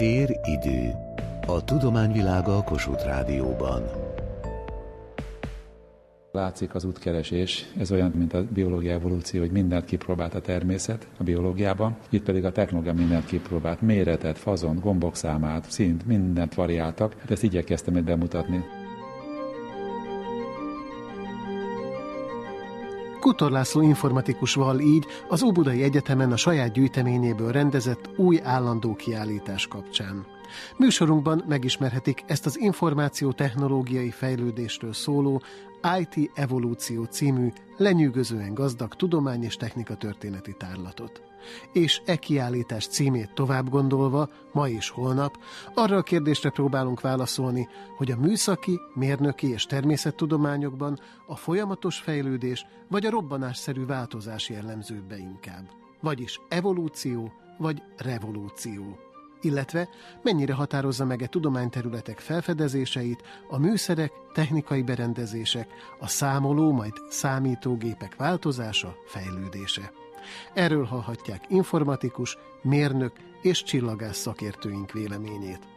Tér-idő. A tudományvilága a Kossuth Rádióban. Látszik az útkeresés, ez olyan, mint a biológia evolúció, hogy mindent kipróbált a természet a biológiában, itt pedig a technológia mindent kipróbált, méretet, fazon, gombok számát, szint, mindent variáltak, hát ezt igyekeztem egy bemutatni. Kutor László informatikus val így az Óbudai Egyetemen a saját gyűjteményéből rendezett új állandó kiállítás kapcsán. Műsorunkban megismerhetik ezt az információ-technológiai fejlődésről szóló IT Evolúció című lenyűgözően gazdag tudomány és technika történeti tárlatot. És e kiállítás címét tovább gondolva, ma és holnap, arra a kérdésre próbálunk válaszolni, hogy a műszaki, mérnöki és természettudományokban a folyamatos fejlődés vagy a robbanásszerű változás jellemzőbb be inkább. Vagyis evolúció vagy revolúció illetve mennyire határozza meg e tudományterületek felfedezéseit, a műszerek, technikai berendezések, a számoló, majd számítógépek változása, fejlődése. Erről hallhatják informatikus, mérnök és csillagász szakértőink véleményét.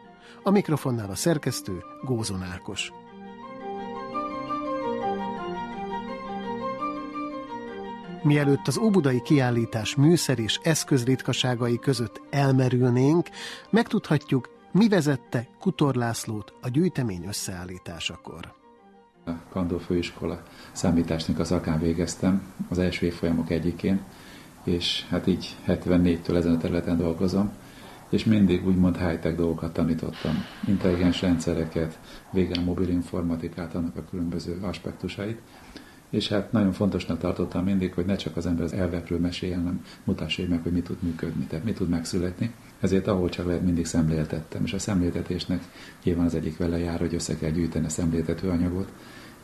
A mikrofonnál a szerkesztő Gózon Ákos. Mielőtt az óbudai kiállítás műszer és eszközritkaságai között elmerülnénk, megtudhatjuk, mi vezette Kutor Lászlót a gyűjtemény összeállításakor. A Kandó Főiskola számításnak a szakán végeztem, az első évfolyamok egyikén, és hát így 74-től ezen a területen dolgozom, és mindig úgymond high-tech dolgokat tanítottam. Intelligens rendszereket, végén a mobil informatikát, annak a különböző aspektusait, és hát nagyon fontosnak tartottam mindig, hogy ne csak az ember az elvekről meséljen, hanem mutassa meg, hogy mi tud működni, tehát mi tud megszületni. Ezért ahol csak lehet, mindig szemléltettem, és a szemléltetésnek nyilván az egyik vele jár, hogy össze kell gyűjteni a szemléltető anyagot,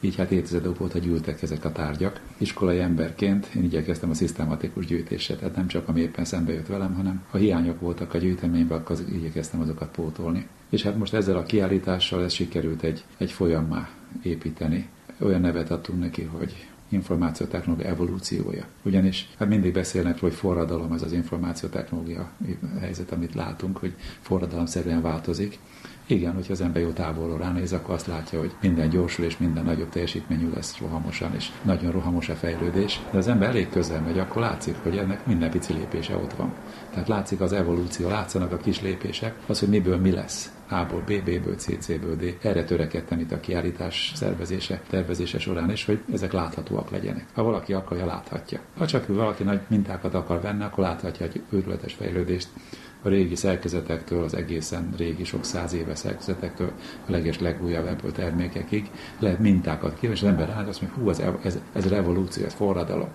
így hát évtizedek óta gyűltek ezek a tárgyak. Iskolai emberként én igyekeztem a szisztematikus gyűjtésre, tehát nem csak ami éppen szembe jött velem, hanem ha hiányok voltak a gyűjteményben, akkor igyekeztem azokat pótolni. És hát most ezzel a kiállítással ez sikerült egy, egy folyammá építeni olyan nevet adtunk neki, hogy információtechnológia evolúciója. Ugyanis hát mindig beszélnek, hogy forradalom ez az információtechnológia helyzet, amit látunk, hogy forradalomszerűen változik. Igen, hogyha az ember jó távolról ránéz, akkor azt látja, hogy minden gyorsul és minden nagyobb teljesítményű lesz rohamosan, és nagyon rohamos a fejlődés. De az ember elég közel megy, akkor látszik, hogy ennek minden pici lépése ott van. Tehát látszik az evolúció, látszanak a kis lépések, az, hogy miből mi lesz. A-ból B-ből C, C-ből D. Erre törekedtem itt a kiállítás szervezése, tervezése során is, hogy ezek láthatóak legyenek. Ha valaki akarja, láthatja. Ha csak valaki nagy mintákat akar venni, akkor láthatja egy őrületes fejlődést a régi szerkezetektől, az egészen régi, sok száz éve szerkezetektől, a leges legújabb Apple termékekig lehet mintákat kívánni, és az ember rád azt mondja, hú, ez, ez, ez revolúció, ez forradalom.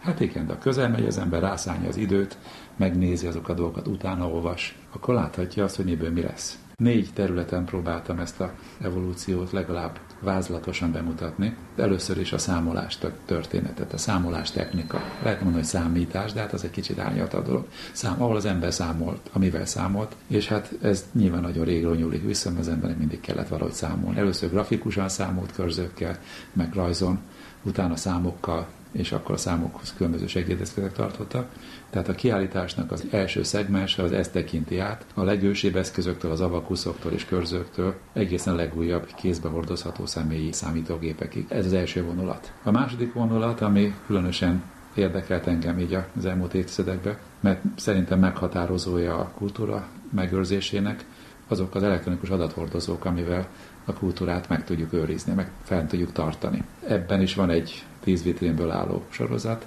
Hát igen, de a közel megy, az ember rászállja az időt, megnézi azokat a dolgokat, utána olvas, akkor láthatja azt, hogy miből mi lesz. Négy területen próbáltam ezt a evolúciót legalább vázlatosan bemutatni. Először is a számolás történetet, a számolás technika. Lehet mondani, hogy számítás, de hát az egy kicsit árnyaltabb dolog. Szám, ahol az ember számolt, amivel számolt, és hát ez nyilván nagyon régről nyúlik vissza, az embernek mindig kellett valahogy számolni. Először grafikusan számolt körzőkkel, meg rajzon, utána számokkal, és akkor a számokhoz különböző segédeszközök tartottak. Tehát a kiállításnak az első szegmense az ezt tekinti át, a legősibb eszközöktől, az avakuszoktól és körzőktől egészen legújabb kézbe hordozható személyi számítógépekig. Ez az első vonulat. A második vonulat, ami különösen érdekelt engem így az elmúlt évtizedekben, mert szerintem meghatározója a kultúra megőrzésének, azok az elektronikus adathordozók, amivel a kultúrát meg tudjuk őrizni, meg fel tudjuk tartani. Ebben is van egy tíz vitrínből álló sorozat,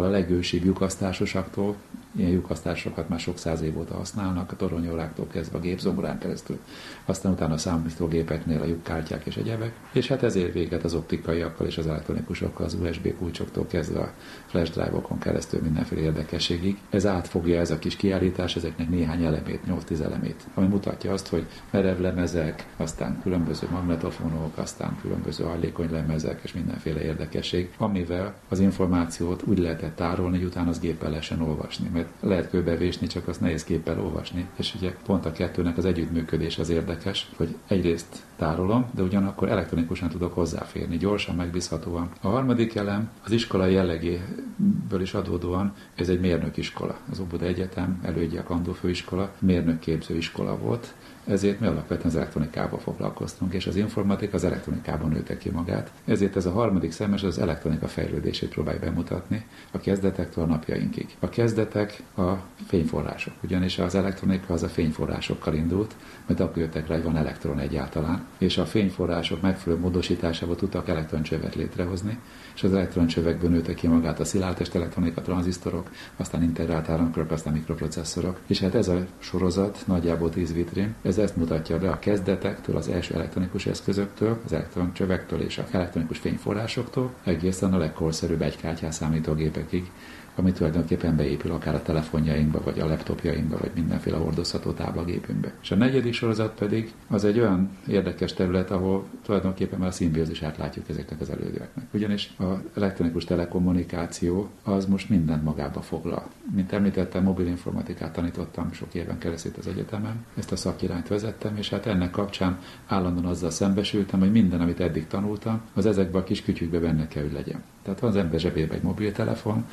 legősibb lyukasztásosaktól, ilyen lyukasztásokat már sok száz év óta használnak, a toronyóráktól kezdve a gépzomorán keresztül, aztán utána a számítógépeknél a lyukkártyák és egyebek, és hát ezért véget az optikaiakkal és az elektronikusokkal, az USB kulcsoktól kezdve a flash drive-okon keresztül mindenféle érdekességig. Ez átfogja ez a kis kiállítás ezeknek néhány elemét, 8-10 elemét, ami mutatja azt, hogy merev lemezek, aztán különböző magnetofonok, aztán különböző hajlékony lemezek és mindenféle érdekesség, amivel az információt úgy lehet lehetett tárolni, hogy utána az géppel lehessen olvasni. Mert lehet kőbevésni, csak azt nehéz géppel olvasni. És ugye pont a kettőnek az együttműködés az érdekes, hogy egyrészt tárolom, de ugyanakkor elektronikusan tudok hozzáférni, gyorsan, megbízhatóan. A harmadik elem az iskola jellegéből is adódóan, ez egy mérnökiskola. Az Óbuda Egyetem, elődje a Kandó főiskola, mérnökképző iskola volt, ezért mi alapvetően az elektronikával foglalkoztunk, és az informatika az elektronikában nőtte ki magát. Ezért ez a harmadik szemes az elektronika fejlődését próbálja bemutatni a kezdetektől a napjainkig. A kezdetek a fényforrások, ugyanis az elektronika az a fényforrásokkal indult, mert akkor jöttek rá, hogy van elektron egyáltalán, és a fényforrások megfelelő módosításával tudtak elektroncsövet létrehozni, és az elektroncsövekből nőtte ki magát a szilárdtest elektronika, tranzisztorok, aztán integrált áramkörök, aztán mikroprocesszorok. És hát ez a sorozat nagyjából 10 vitrin, ez ezt mutatja be a kezdetektől, az első elektronikus eszközöktől, az elektroncsövektől és a elektronikus fényforrásoktól, egészen a legkorszerűbb egykártyás számítógépekig, ami tulajdonképpen beépül akár a telefonjainkba, vagy a laptopjainkba, vagy mindenféle hordozható táblagépünkbe. És a negyedik sorozat pedig az egy olyan érdekes terület, ahol tulajdonképpen már a szimbiózisát látjuk ezeknek az elődőeknek. Ugyanis a elektronikus telekommunikáció az most mindent magába foglal. Mint említettem, mobil informatikát tanítottam sok éven keresztül az egyetemen, ezt a szakirányt vezettem, és hát ennek kapcsán állandóan azzal szembesültem, hogy minden, amit eddig tanultam, az ezekbe a kis kütyükbe benne kell, hogy legyen. Tehát van az ember zsebében egy mobiltelefon,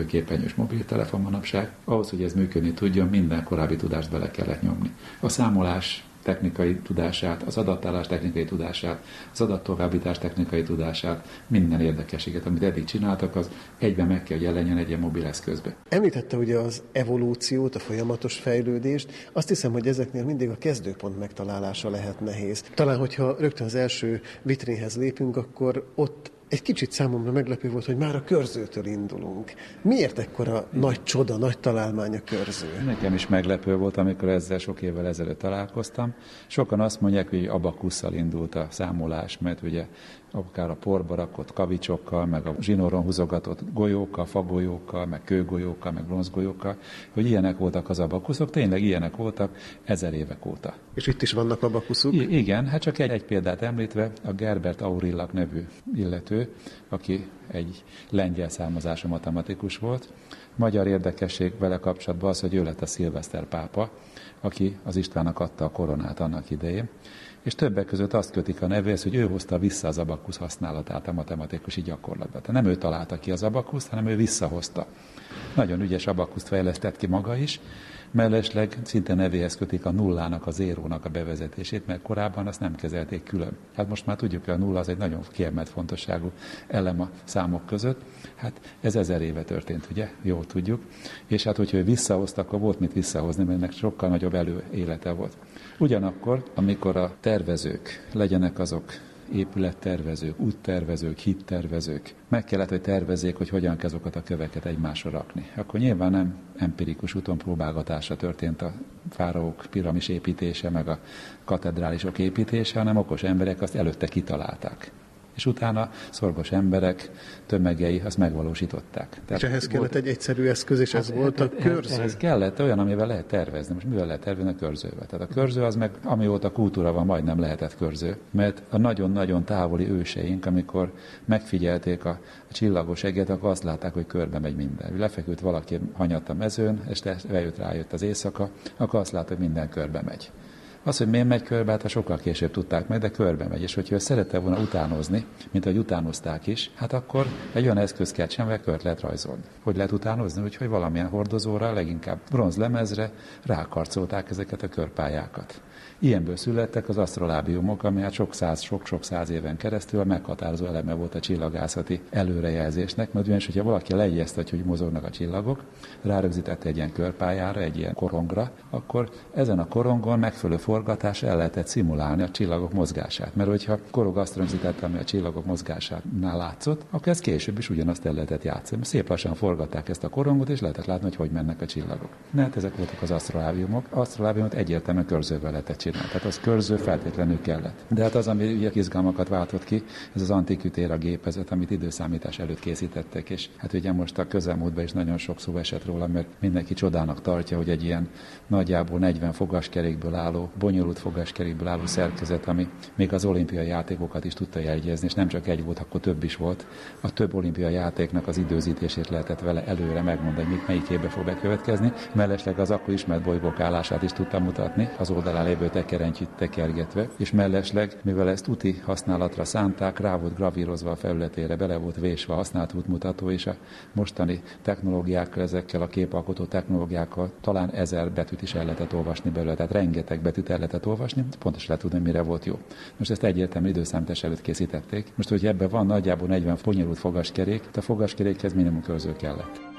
érintőképernyős mobiltelefon manapság. Ahhoz, hogy ez működni tudjon, minden korábbi tudást bele kellett nyomni. A számolás technikai tudását, az adatállás technikai tudását, az adattovábbítás technikai tudását, minden érdekességet, amit eddig csináltak, az egyben meg kell, hogy jelenjen egy ilyen mobil eszközbe. Említette ugye az evolúciót, a folyamatos fejlődést. Azt hiszem, hogy ezeknél mindig a kezdőpont megtalálása lehet nehéz. Talán, hogyha rögtön az első vitrinhez lépünk, akkor ott egy kicsit számomra meglepő volt, hogy már a körzőtől indulunk. Miért ekkora nagy csoda, nagy találmány a körző? Nekem is meglepő volt, amikor ezzel sok évvel ezelőtt találkoztam. Sokan azt mondják, hogy abakusszal indult a számolás, mert ugye akár a porba rakott kavicsokkal, meg a zsinóron húzogatott golyókkal, fagolyókkal, meg kőgolyókkal, meg bronzgolyókkal, hogy ilyenek voltak az abakuszok, tényleg ilyenek voltak ezer évek óta. És itt is vannak abakuszok? I- igen, hát csak egy, egy példát említve, a Gerbert Aurillak nevű illető, aki egy lengyel származású matematikus volt. Magyar érdekesség vele kapcsolatban az, hogy ő lett a szilveszter pápa, aki az Istvánnak adta a koronát annak idején és többek között azt kötik a nevéhez, hogy ő hozta vissza az abakusz használatát a matematikusi gyakorlatba. Tehát nem ő találta ki az abakuszt, hanem ő visszahozta. Nagyon ügyes abakuszt fejlesztett ki maga is, mellesleg szinte nevéhez kötik a nullának, a zérónak a bevezetését, mert korábban azt nem kezelték külön. Hát most már tudjuk, hogy a nulla az egy nagyon kiemelt fontosságú elem a számok között. Hát ez ezer éve történt, ugye? Jól tudjuk. És hát, hogyha ő visszahozta, akkor volt mit visszahozni, mert ennek sokkal nagyobb előélete volt. Ugyanakkor, amikor a tervezők, legyenek azok épülettervezők, úttervezők, hittervezők. Meg kellett, hogy tervezzék, hogy hogyan kell azokat a köveket egymásra rakni. Akkor nyilván nem empirikus úton próbálgatása történt a fáraók piramis építése, meg a katedrálisok építése, hanem okos emberek azt előtte kitalálták és utána szorgos emberek tömegei azt megvalósították. Tehát és ehhez kellett egy egyszerű eszköz, és hát, ez volt a körző? Ehhez kellett olyan, amivel lehet tervezni. Most mivel lehet tervezni a körzővel? Tehát a körző az meg, amióta kultúra van, majdnem lehetett körző. Mert a nagyon-nagyon távoli őseink, amikor megfigyelték a, a csillagos eget, akkor azt látták, hogy körbe megy minden. Lefeküdt valaki hanyatt a mezőn, és eljött rájött az éjszaka, akkor azt látta, hogy minden körbe megy. Az, hogy miért megy körbe, hát sokkal később tudták meg, de körbe megy. És hogyha szerette volna utánozni, mint ahogy utánozták is, hát akkor egy olyan eszköz kell csinálni, kört lehet rajzolni. Hogy lehet utánozni? Úgyhogy valamilyen hordozóra, leginkább bronzlemezre rákarcolták ezeket a körpályákat. Ilyenből születtek az asztrolábiumok, ami hát sok száz, sok-sok száz éven keresztül a meghatározó eleme volt a csillagászati előrejelzésnek, mert ugyanis, hogyha valaki lejjesztett, hogy mozognak a csillagok, rárögzítette egy ilyen körpályára, egy ilyen korongra, akkor ezen a korongon megfelelő forgatás el lehetett szimulálni a csillagok mozgását. Mert hogyha korog azt rögzítette, ami a csillagok mozgásánál látszott, akkor ez később is ugyanazt el lehetett játszani. Szép lassan forgatták ezt a korongot, és lehetett látni, hogy hogy mennek a csillagok. Ne, hát ezek voltak az asztrolábiumok. Asztrolábiumot egyértelműen körzővel lehetett csinálni. Tehát az körző feltétlenül kellett. De hát az, ami ugye izgalmakat váltott ki, ez az antikütéra gépezet, amit időszámítás előtt készítettek, és hát ugye most a közelmúltban is nagyon sok szó esett róla, mert mindenki csodának tartja, hogy egy ilyen nagyjából 40 fogaskerékből álló bonyolult fogaskerékből álló szerkezet, ami még az olimpiai játékokat is tudta jegyezni, és nem csak egy volt, akkor több is volt. A több olimpiai játéknak az időzítését lehetett vele előre megmondani, hogy melyik évben fog bekövetkezni. Mellesleg az akkor ismert bolygók állását is tudta mutatni, az oldalán lévő tekerencsit tekergetve, és mellesleg, mivel ezt úti használatra szánták, rá volt gravírozva a felületére, bele volt vésve a használt útmutató, és a mostani technológiákkal, ezekkel a képalkotó technológiákkal talán ezer betűt is el lehetett olvasni belőle, tehát rengeteg betűt el lehetett olvasni, pontosan lehet tudni, mire volt jó. Most ezt egyértelmű időszámítás előtt készítették. Most, hogy ebben van nagyjából 40 bonyolult fogaskerék, a fogaskerékhez minimum körző kellett.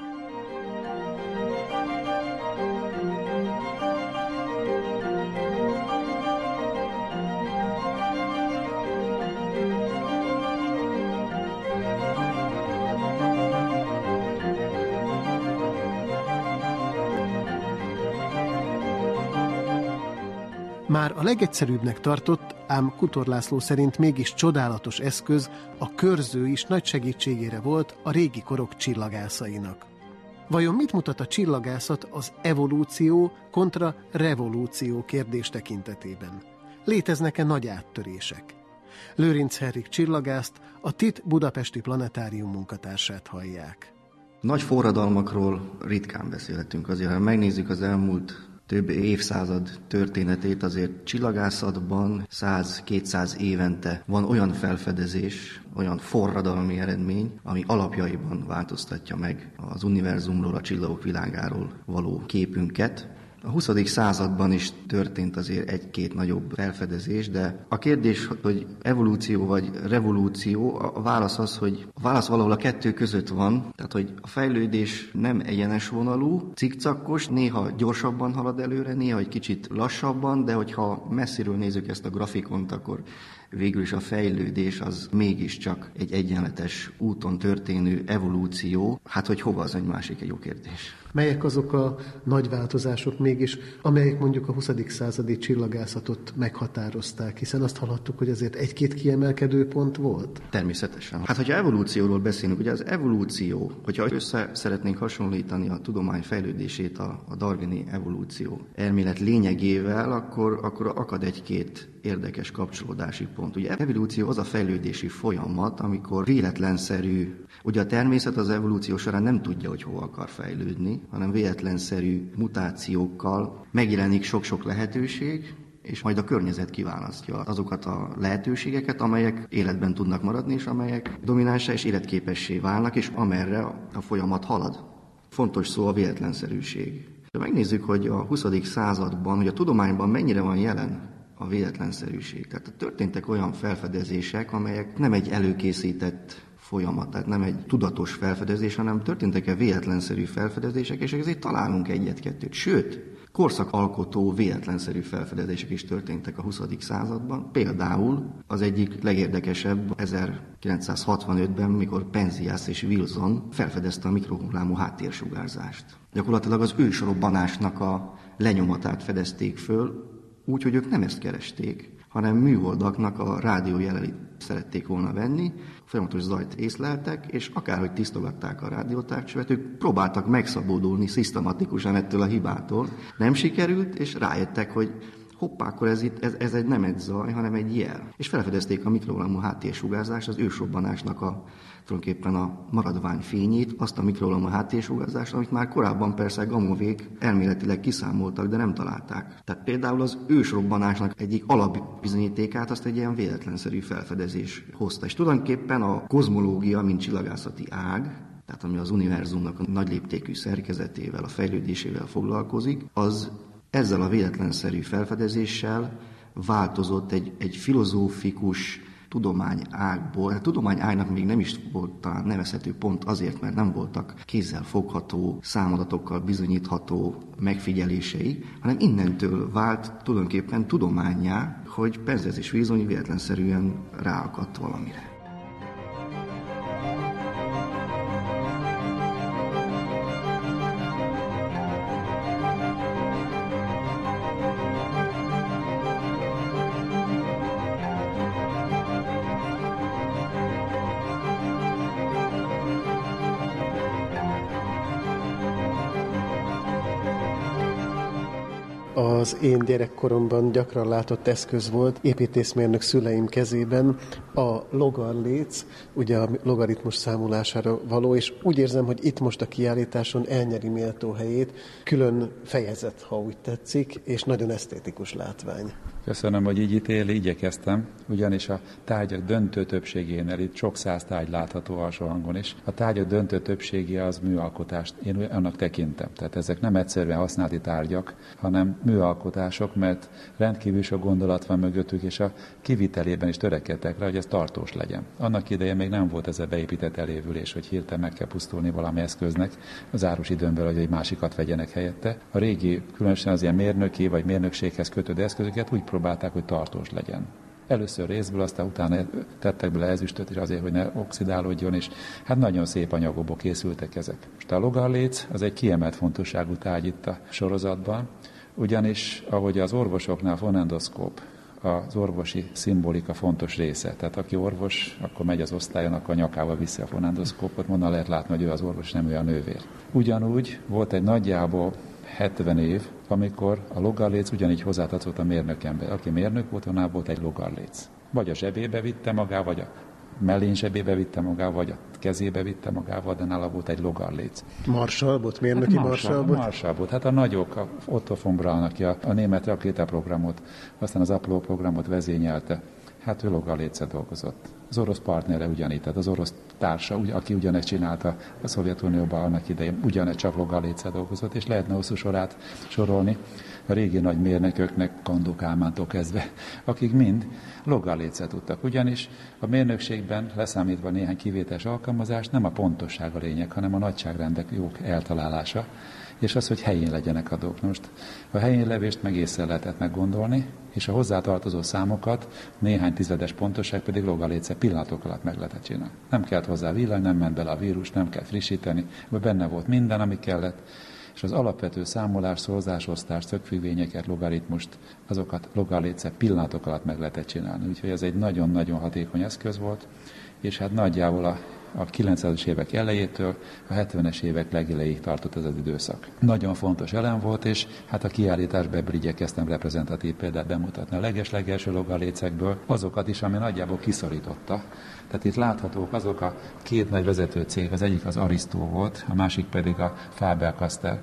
Már a legegyszerűbbnek tartott, ám Kutor László szerint mégis csodálatos eszköz, a körző is nagy segítségére volt a régi korok csillagászainak. Vajon mit mutat a csillagászat az evolúció kontra revolúció kérdés tekintetében? Léteznek-e nagy áttörések? Lőrinc Herrik csillagászt, a TIT Budapesti Planetárium munkatársát hallják. Nagy forradalmakról ritkán beszélhetünk azért, ha megnézzük az elmúlt több évszázad történetét azért csillagászatban 100-200 évente van olyan felfedezés, olyan forradalmi eredmény, ami alapjaiban változtatja meg az univerzumról, a csillagok világáról való képünket. A 20. században is történt azért egy-két nagyobb felfedezés, de a kérdés, hogy evolúció vagy revolúció, a válasz az, hogy a válasz valahol a kettő között van, tehát hogy a fejlődés nem egyenes vonalú, cikcakos, néha gyorsabban halad előre, néha egy kicsit lassabban, de hogyha messziről nézzük ezt a grafikont, akkor végül is a fejlődés az mégiscsak egy egyenletes úton történő evolúció. Hát, hogy hova az egy másik egy jó kérdés. Melyek azok a nagy változások mégis, amelyek mondjuk a 20. századi csillagászatot meghatározták, hiszen azt hallottuk, hogy azért egy-két kiemelkedő pont volt? Természetesen. Hát, hogyha evolúcióról beszélünk, ugye az evolúció, hogyha össze szeretnénk hasonlítani a tudomány fejlődését a, a darwini evolúció elmélet lényegével, akkor, akkor akad egy-két érdekes kapcsolódási pont. Ugye evolúció az a fejlődési folyamat, amikor véletlenszerű, ugye a természet az evolúció során nem tudja, hogy hova akar fejlődni, hanem véletlenszerű mutációkkal megjelenik sok-sok lehetőség, és majd a környezet kiválasztja azokat a lehetőségeket, amelyek életben tudnak maradni, és amelyek dominánsá és életképessé válnak, és amerre a folyamat halad. Fontos szó a véletlenszerűség. De megnézzük, hogy a 20. században, hogy a tudományban mennyire van jelen a véletlenszerűség. Tehát történtek olyan felfedezések, amelyek nem egy előkészített folyamat, tehát nem egy tudatos felfedezés, hanem történtek-e véletlenszerű felfedezések, és ezért találunk egyet-kettőt. Sőt, korszakalkotó véletlenszerű felfedezések is történtek a 20. században. Például az egyik legérdekesebb 1965-ben, mikor Penzias és Wilson felfedezte a mikrohullámú háttérsugárzást. Gyakorlatilag az ősrobbanásnak a lenyomatát fedezték föl, úgy, hogy ők nem ezt keresték, hanem műholdaknak a rádiójeleit szerették volna venni, folyamatos zajt észleltek, és akárhogy tisztogatták a rádiótávcsövet, ők próbáltak megszabadulni szisztematikusan ettől a hibától. Nem sikerült, és rájöttek, hogy hoppá, akkor ez, itt, ez, ez egy nem egy zaj, hanem egy jel. És felfedezték a mikrovolumú háttérsugárzást, az ősrobbanásnak a tulajdonképpen a maradvány fényét, azt a mikrovolumú háttérsugárzást, amit már korábban persze gamovék elméletileg kiszámoltak, de nem találták. Tehát például az ősrobbanásnak egyik alapbizonyítékát azt egy ilyen véletlenszerű felfedezés hozta. És tulajdonképpen a kozmológia, mint csillagászati ág, tehát ami az univerzumnak a nagy léptékű szerkezetével, a fejlődésével foglalkozik, az ezzel a véletlenszerű felfedezéssel változott egy, egy filozófikus tudomány ágból. A tudomány ágnak még nem is volt talán nevezhető pont azért, mert nem voltak kézzel fogható, számadatokkal bizonyítható megfigyelései, hanem innentől vált tulajdonképpen tudományá, hogy Penzez és Vízonyi véletlenszerűen ráakadt valamire. Az én gyerekkoromban gyakran látott eszköz volt, építészmérnök szüleim kezében a logarléc, ugye a logaritmus számolására való, és úgy érzem, hogy itt most a kiállításon elnyeri méltó helyét, külön fejezet, ha úgy tetszik, és nagyon esztétikus látvány. Köszönöm, hogy így ítéli, igyekeztem, ugyanis a tárgyak döntő többségénél, itt sok száz tárgy látható alsó hangon is, a tárgyak döntő többsége az műalkotást, én annak tekintem. Tehát ezek nem egyszerűen használati tárgyak, hanem műalkotások, mert rendkívül sok gondolat van mögöttük, és a kivitelében is törekedtek rá, hogy ez tartós legyen. Annak idején még nem volt ez a beépített elévülés, hogy hirtelen meg kell pusztulni valami eszköznek az árus időnből, hogy egy másikat vegyenek helyette. A régi, különösen az ilyen mérnöki vagy mérnökséghez kötődő eszközöket úgy próbálták, hogy tartós legyen. Először részből, aztán utána tettek bele ezüstöt is azért, hogy ne oxidálódjon, és hát nagyon szép anyagokból készültek ezek. Most a logarléc az egy kiemelt fontosságú tárgy itt a sorozatban, ugyanis ahogy az orvosoknál fonendoszkóp, az orvosi szimbolika fontos része. Tehát aki orvos, akkor megy az osztályon, akkor a nyakával viszi a fonendoszkópot, onnan lehet látni, hogy ő az orvos, nem ő a nővér. Ugyanúgy volt egy nagyjából 70 év, amikor a logarléc ugyanígy hozzátartozott a mérnökembe. Aki mérnök volt, annál volt egy logarléc. Vagy a zsebébe vitte magával, vagy a mellén zsebébe vitte magával, vagy a kezébe vitte magával, de nála volt egy logarléc. Marsalbot? Mérnöki hát marsalbot? Marsalbot. Hát a nagyok, a Otto von Braun, aki a, a német rakétaprogramot, aztán az Apollo programot vezényelte, hát ő logarlécet dolgozott. Az orosz partnere ugyanígy, tehát az orosz társa, aki ugyanezt csinálta a Szovjetunióban annak idején, ugyanezt csak logarlécet dolgozott, és lehetne hosszú sorát sorolni a régi nagy mérnököknek, Kandó Kálmántól kezdve, akik mind logarlécet tudtak. Ugyanis a mérnökségben, leszámítva néhány kivételes alkalmazást, nem a pontosság a lényeg, hanem a nagyságrendek jók eltalálása, és az, hogy helyén legyenek a dolgok. Most a helyén levést meg észre lehetett meggondolni, és a hozzátartozó számokat néhány tizedes pontosság pedig logaléce pillanatok alatt meg lehetett csinálni. Nem kellett hozzá villany, nem ment bele a vírus, nem kell frissíteni, vagy benne volt minden, ami kellett, és az alapvető számolás, szorzásosztás, szögfüggvényeket, logaritmust, azokat logaléce pillanatok alatt meg lehetett csinálni. Úgyhogy ez egy nagyon-nagyon hatékony eszköz volt, és hát nagyjából a a 90-es évek elejétől a 70-es évek legelejéig tartott ez az időszak. Nagyon fontos elem volt, és hát a kiállításban ebből igyekeztem reprezentatív példát bemutatni. A leges-legelső logalécekből azokat is, ami nagyjából kiszorította. Tehát itt láthatók azok a két nagy vezető cég, az egyik az Arisztó volt, a másik pedig a Faber-Castell,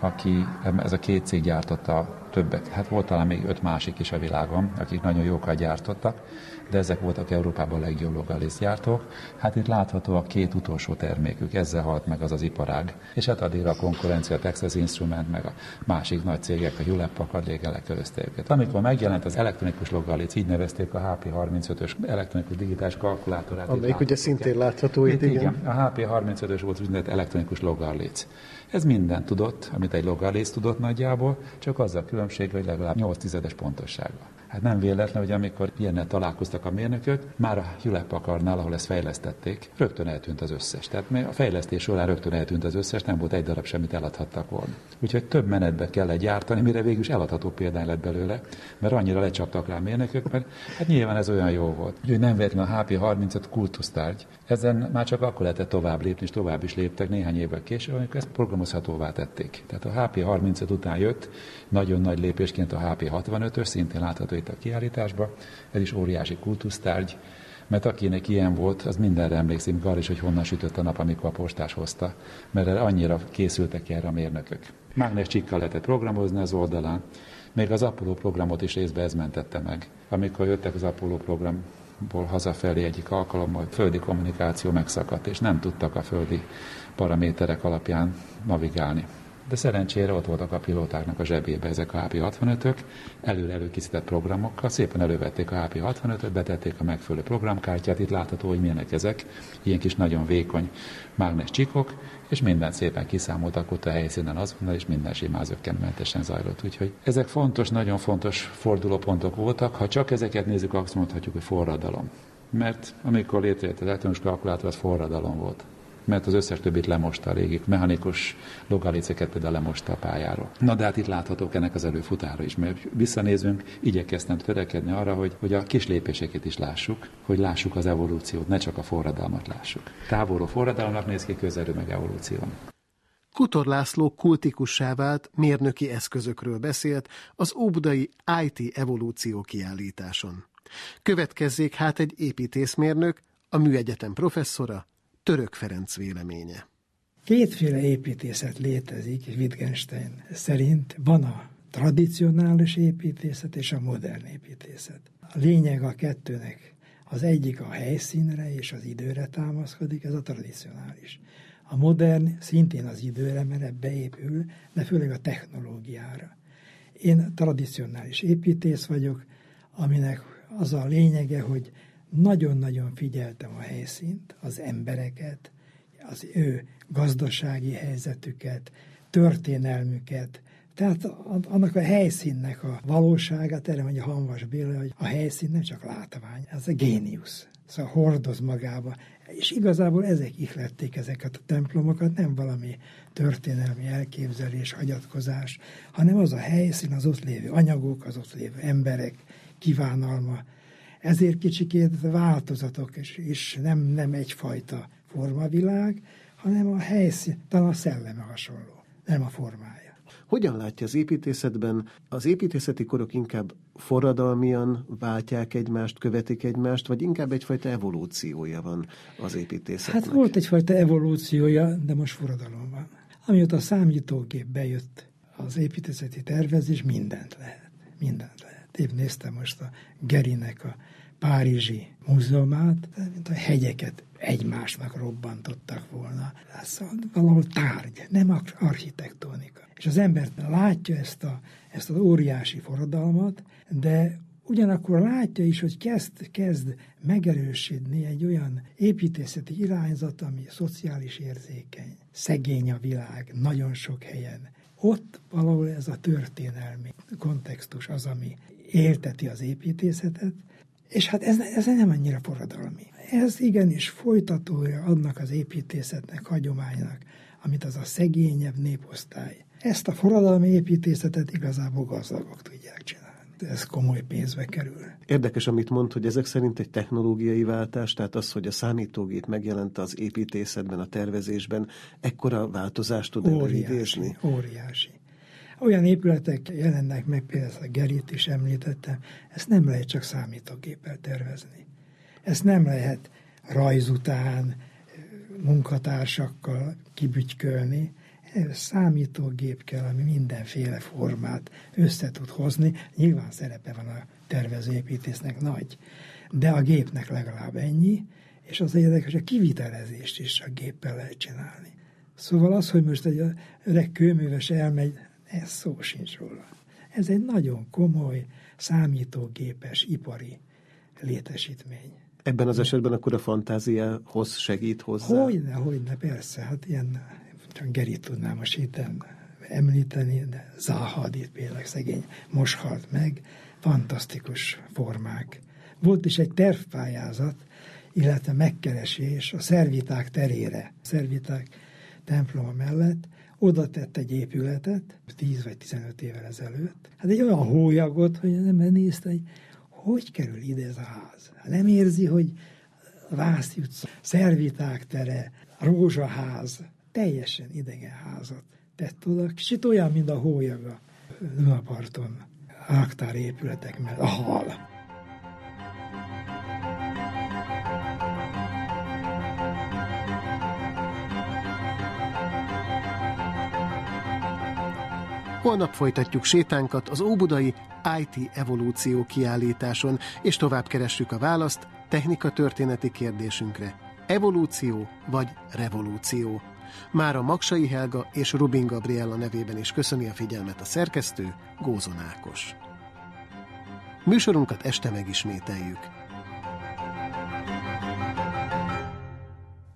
aki ez a két cég gyártotta többet. Hát volt talán még öt másik is a világon, akik nagyon jókat gyártottak de ezek voltak Európában a legjobb logalis gyártók. Hát itt látható a két utolsó termékük, ezzel halt meg az az iparág. És hát addig a konkurencia, a Texas Instrument, meg a másik nagy cégek, a Hewlett Packard légelekörözte őket. Amikor megjelent az elektronikus logalis, így nevezték a HP35-ös elektronikus digitális kalkulátorát. Amelyik ugye szintén látható itt, itt igen. igen. A HP35-ös volt úgynevezett elektronikus logarléc. Ez minden tudott, amit egy logarléc tudott nagyjából, csak az a különbség, hogy legalább 8 tizedes pontossága. Hát nem véletlen, hogy amikor ilyennel találkoztak a mérnökök, már a Hewlett Packardnál, ahol ezt fejlesztették, rögtön eltűnt az összes. Tehát a fejlesztés során rögtön eltűnt az összes, nem volt egy darab semmit eladhattak volna. Úgyhogy több menetbe kellett gyártani, mire végül is eladható példány lett belőle, mert annyira lecsaptak rá mérnökök, mert hát nyilván ez olyan jó volt. Úgyhogy nem véletlen a HP35 kultusztárgy. Ezen már csak akkor lehetett tovább lépni, és tovább is léptek néhány évvel később, amikor ezt programozhatóvá tették. Tehát a HP35 után jött nagyon nagy lépésként a HP65-ös, szintén látható itt a kiállításba. Ez is óriási kultusztárgy, mert akinek ilyen volt, az mindenre emlékszik, arra is, hogy honnan sütött a nap, amikor a postás hozta, mert annyira készültek erre a mérnökök. Mágnes csikkal lehetett programozni az oldalán, még az Apollo programot is részbe ez mentette meg. Amikor jöttek az Apollo programból hazafelé egyik alkalommal, földi kommunikáció megszakadt, és nem tudtak a földi paraméterek alapján navigálni de szerencsére ott voltak a pilótáknak a zsebébe ezek a HP65-ök, előre előkészített programokkal, szépen elővették a HP65-öt, betették a megfelelő programkártyát, itt látható, hogy milyenek ezek, ilyen kis nagyon vékony mágnes csikok, és mindent szépen kiszámoltak ott a helyszínen azonnal, és minden simán zöggenőmentesen zajlott. Úgyhogy ezek fontos, nagyon fontos fordulópontok voltak. Ha csak ezeket nézzük, azt mondhatjuk, hogy forradalom. Mert amikor létrejött az elektronikus kalkulátor, az forradalom volt mert az összes többit lemosta a régi mechanikus logaliceket például lemosta a pályáról. Na de hát itt láthatók ennek az előfutára is, mert visszanézünk, igyekeztem törekedni arra, hogy, hogy a kis lépéseket is lássuk, hogy lássuk az evolúciót, ne csak a forradalmat lássuk. Távolról forradalomnak néz ki, közelről meg evolúció. Kutor László kultikussá vált mérnöki eszközökről beszélt az Óbudai IT evolúció kiállításon. Következzék hát egy építészmérnök, a műegyetem professzora, Török Ferenc véleménye. Kétféle építészet létezik, Wittgenstein szerint van a tradicionális építészet és a modern építészet. A lényeg a kettőnek. Az egyik a helyszínre és az időre támaszkodik, ez a tradicionális. A modern szintén az időre, mert ebbe épül, de főleg a technológiára. Én tradicionális építész vagyok, aminek az a lényege, hogy nagyon-nagyon figyeltem a helyszínt, az embereket, az ő gazdasági helyzetüket, történelmüket, tehát annak a helyszínnek a valóságát, erre mondja Hanvas Béla, hogy a helyszín nem csak látvány, ez a géniusz. Szóval hordoz magába. És igazából ezek ihlették ezeket a templomokat, nem valami történelmi elképzelés, hagyatkozás, hanem az a helyszín, az ott lévő anyagok, az ott lévő emberek kívánalma. Ezért kicsikét változatok, és, és nem, nem egyfajta formavilág, hanem a helyszín, talán a szelleme hasonló, nem a formája. Hogyan látja az építészetben? Az építészeti korok inkább forradalmian váltják egymást, követik egymást, vagy inkább egyfajta evolúciója van az építészetnek? Hát volt egyfajta evolúciója, de most forradalom van. Amióta a számítógép bejött az építészeti tervezés, mindent lehet. Mindent lehet. Épp néztem most a Gerinek a Párizsi múzeumát, mint a hegyeket egymásnak robbantottak volna. Ez valahol tárgy, nem architektonika. És az ember látja ezt, a, ezt az óriási forradalmat, de ugyanakkor látja is, hogy kezd, kezd megerősödni egy olyan építészeti irányzat, ami szociális érzékeny, szegény a világ nagyon sok helyen. Ott valahol ez a történelmi kontextus az, ami élteti az építészetet, és hát ez, ez nem annyira forradalmi. Ez igenis folytatója annak az építészetnek, hagyománynak, amit az a szegényebb néposztály. Ezt a forradalmi építészetet igazából gazdagok tudják csinálni. Ez komoly pénzbe kerül. Érdekes, amit mond, hogy ezek szerint egy technológiai váltás, tehát az, hogy a számítógép megjelent az építészetben, a tervezésben, ekkora változást tud óriási, Óriási. Olyan épületek jelennek meg, például a Gerit is említettem, ezt nem lehet csak számítógéppel tervezni. Ezt nem lehet rajz után munkatársakkal kibütykölni, számítógép kell, ami mindenféle formát össze tud hozni. Nyilván szerepe van a tervezőépítésznek nagy, de a gépnek legalább ennyi, és az érdekes, a kivitelezést is a géppel lehet csinálni. Szóval az, hogy most egy öreg kőműves elmegy, ez szó sincs róla. Ez egy nagyon komoly, számítógépes, ipari létesítmény. Ebben az esetben akkor a fantáziához segít hozzá? Hogyne, hogyne, persze. Hát ilyen, csak Gerit tudnám most itt említeni, de Zahadit például szegény most halt meg, fantasztikus formák. Volt is egy tervpályázat, illetve megkeresés a szerviták terére, a szerviták temploma mellett, oda tett egy épületet, 10 vagy 15 évvel ezelőtt, hát egy olyan hólyagot, hogy nem nézte, hogy hogy kerül ide ez a ház. Hát nem érzi, hogy Vász utca, Szerviták tere, Rózsaház, teljesen idegen házat tett oda, kicsit olyan, mint a hólyaga Dunaparton, áktár épületek mellett, a hal. Holnap folytatjuk sétánkat az Óbudai IT evolúció kiállításon, és tovább keressük a választ technika történeti kérdésünkre. Evolúció vagy revolúció? Már a Maksai Helga és Rubin Gabriella nevében is köszöni a figyelmet a szerkesztő, Gózon Ákos. Műsorunkat este megismételjük.